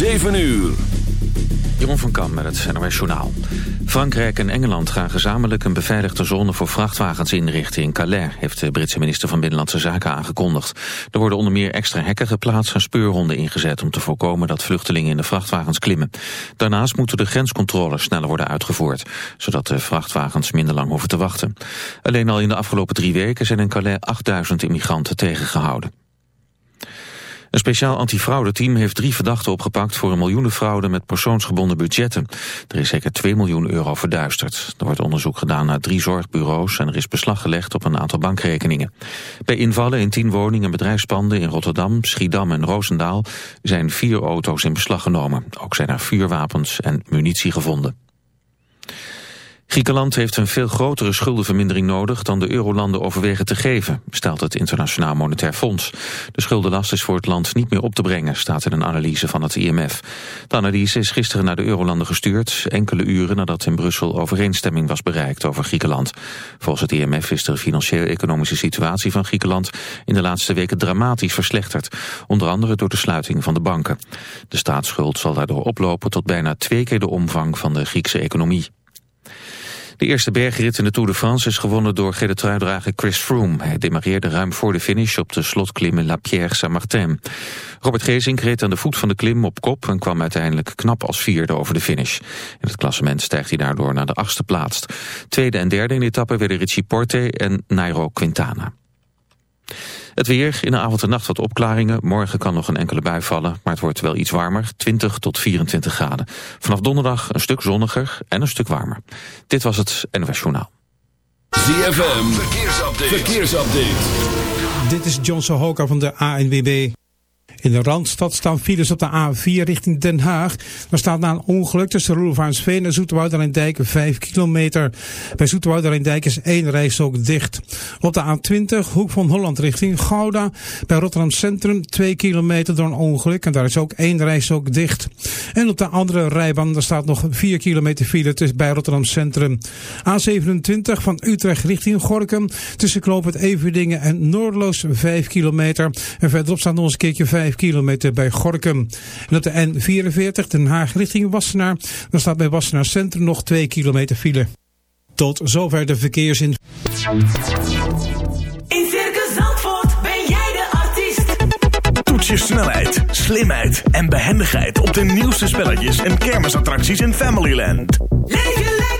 7 uur. Jeroen van Kam met het NOS Journaal. Frankrijk en Engeland gaan gezamenlijk een beveiligde zone voor vrachtwagens inrichten in Calais, heeft de Britse minister van Binnenlandse Zaken aangekondigd. Er worden onder meer extra hekken geplaatst en speurhonden ingezet om te voorkomen dat vluchtelingen in de vrachtwagens klimmen. Daarnaast moeten de grenscontroles sneller worden uitgevoerd, zodat de vrachtwagens minder lang hoeven te wachten. Alleen al in de afgelopen drie weken zijn in Calais 8000 immigranten tegengehouden. Een speciaal antifraudeteam heeft drie verdachten opgepakt voor een miljoenenfraude met persoonsgebonden budgetten. Er is zeker 2 miljoen euro verduisterd. Er wordt onderzoek gedaan naar drie zorgbureaus en er is beslag gelegd op een aantal bankrekeningen. Bij invallen in tien woningen en bedrijfspanden in Rotterdam, Schiedam en Roosendaal zijn vier auto's in beslag genomen. Ook zijn er vuurwapens en munitie gevonden. Griekenland heeft een veel grotere schuldenvermindering nodig dan de eurolanden overwegen te geven, stelt het Internationaal Monetair Fonds. De schuldenlast is voor het land niet meer op te brengen, staat in een analyse van het IMF. De analyse is gisteren naar de eurolanden gestuurd, enkele uren nadat in Brussel overeenstemming was bereikt over Griekenland. Volgens het IMF is de financieel-economische situatie van Griekenland in de laatste weken dramatisch verslechterd, onder andere door de sluiting van de banken. De staatsschuld zal daardoor oplopen tot bijna twee keer de omvang van de Griekse economie. De eerste bergrit in de Tour de France is gewonnen door gele Chris Froome. Hij demareerde ruim voor de finish op de slotklim in La Pierre Saint-Martin. Robert Gezink reed aan de voet van de klim op kop en kwam uiteindelijk knap als vierde over de finish. In het klassement stijgt hij daardoor naar de achtste plaats. Tweede en derde in de etappe werden Richie Porte en Nairo Quintana. Het weer, in de avond en nacht wat opklaringen. Morgen kan nog een enkele bui vallen, maar het wordt wel iets warmer. 20 tot 24 graden. Vanaf donderdag een stuk zonniger en een stuk warmer. Dit was het NOS Journaal. ZFM, verkeersupdate. verkeersupdate. Dit is John Sohoka van de ANWB. In de Randstad staan files op de A4 richting Den Haag. Er staat na een ongeluk tussen Roelvaansveen en Zoeterwouder Dijk 5 kilometer. Bij Zoeterwouder Dijk is één rijstrook dicht. Op de A20 Hoek van Holland richting Gouda. Bij Rotterdam Centrum 2 kilometer door een ongeluk. En daar is ook één rijstrook dicht. En op de andere rijbaan daar staat nog 4 kilometer file tussen bij Rotterdam Centrum. A27 van Utrecht richting Gorkum. Tussen Knoop het Everdingen en Noordloos 5 kilometer. En verderop staat nog eens een keertje 5 5 kilometer bij Gorkum. En op de N44 Den Haag richting Wassenaar. Dan staat bij Wassenaar Centrum nog 2 kilometer file. Tot zover de verkeersin. In Circus Zandvoort ben jij de artiest. Toets je snelheid, slimheid en behendigheid op de nieuwste spelletjes en kermisattracties in Familyland. Leef lekker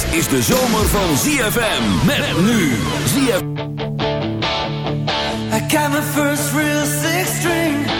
Dit is de zomer van ZFM. Met nu. ZFM. I got my first real six string.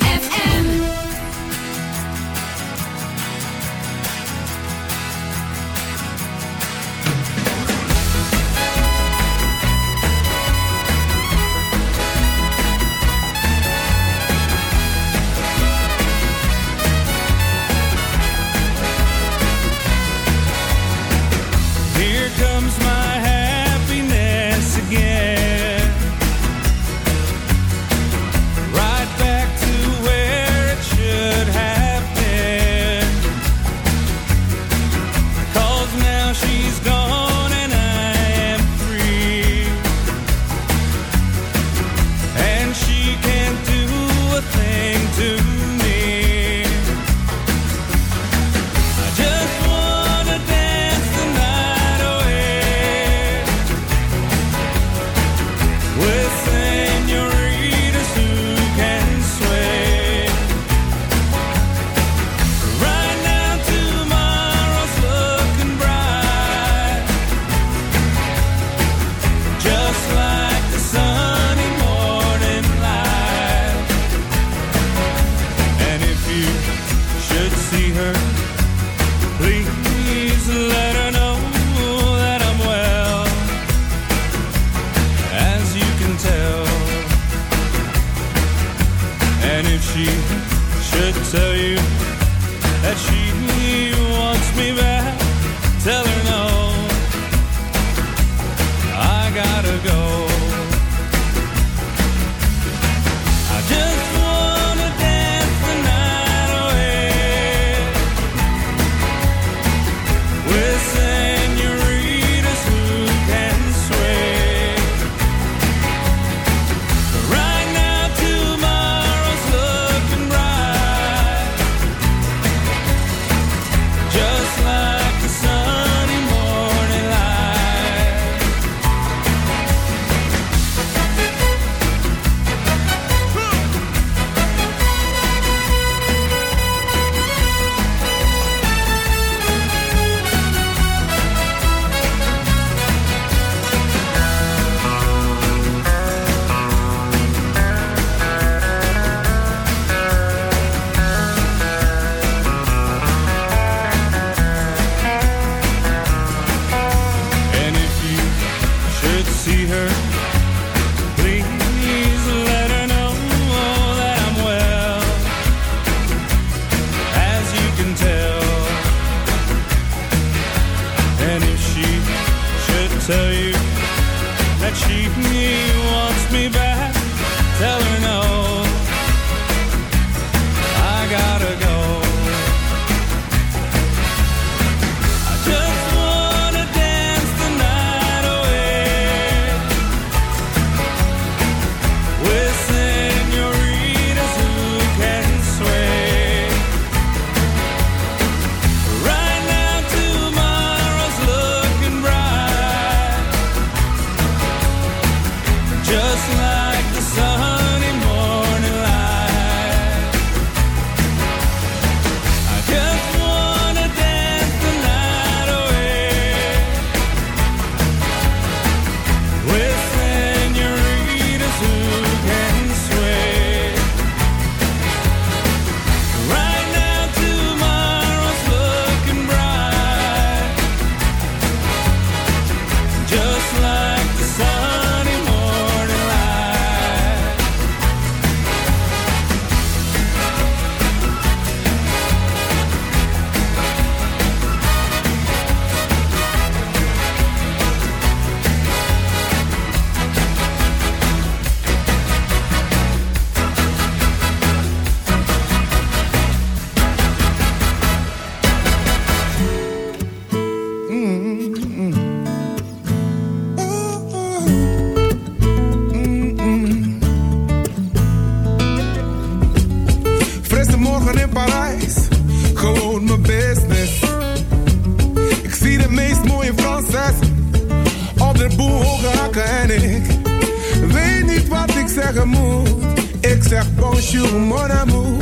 Ik zeg, sur mon amour.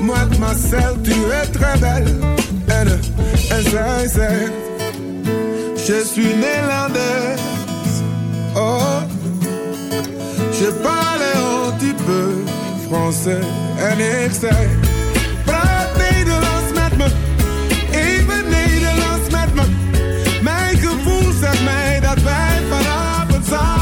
Moi de ma tu es très belle. Elle est Je suis néerlandaise. Oh. Je parle un petit peu français. En ik zeg Praat Nederlands met me Even Nederlands met me Mijn gevoel zegt mij dat wij vanavond samen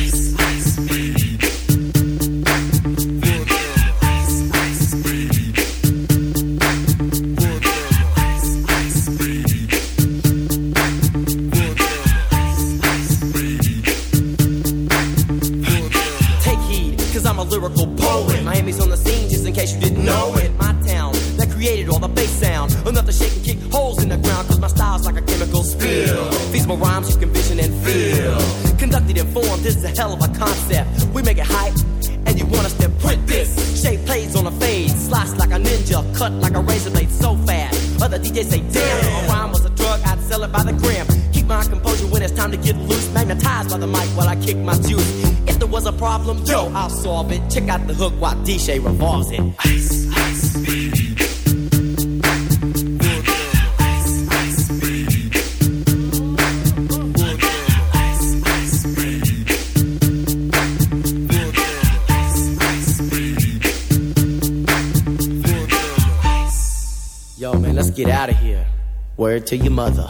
kick my juice. If there was a problem, yo, I'll solve it. Check out the hook while DJ revolves it. Yo, man, let's get out of here. Word to your mother.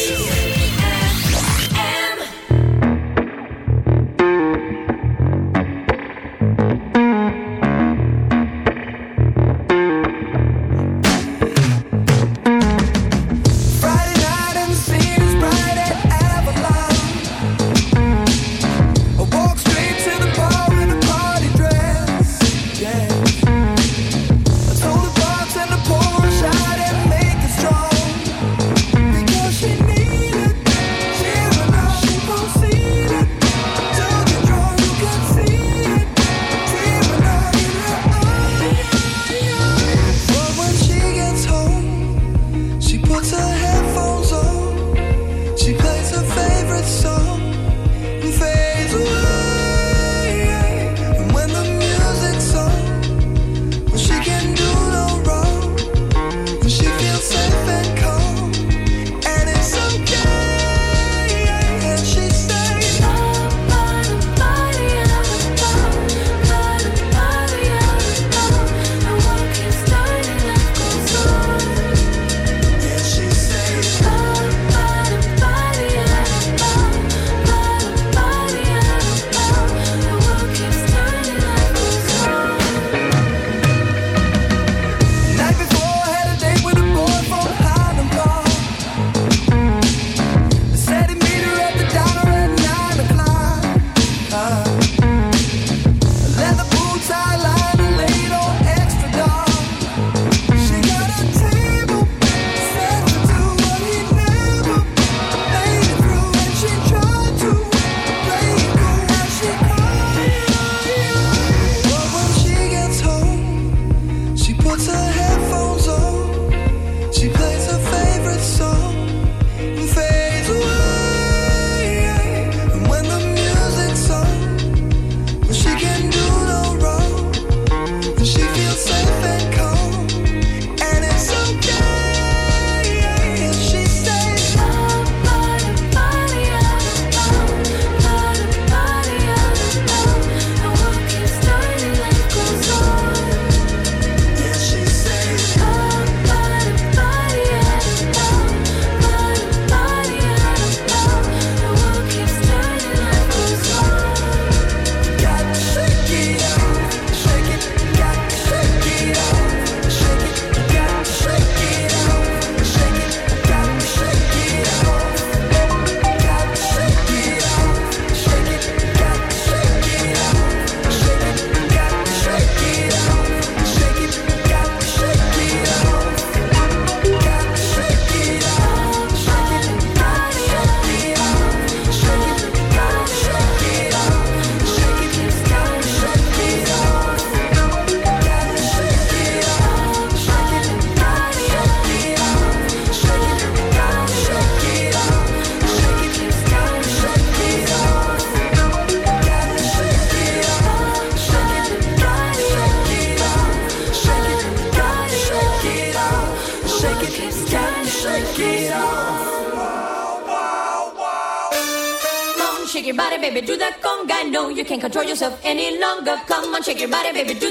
baby, do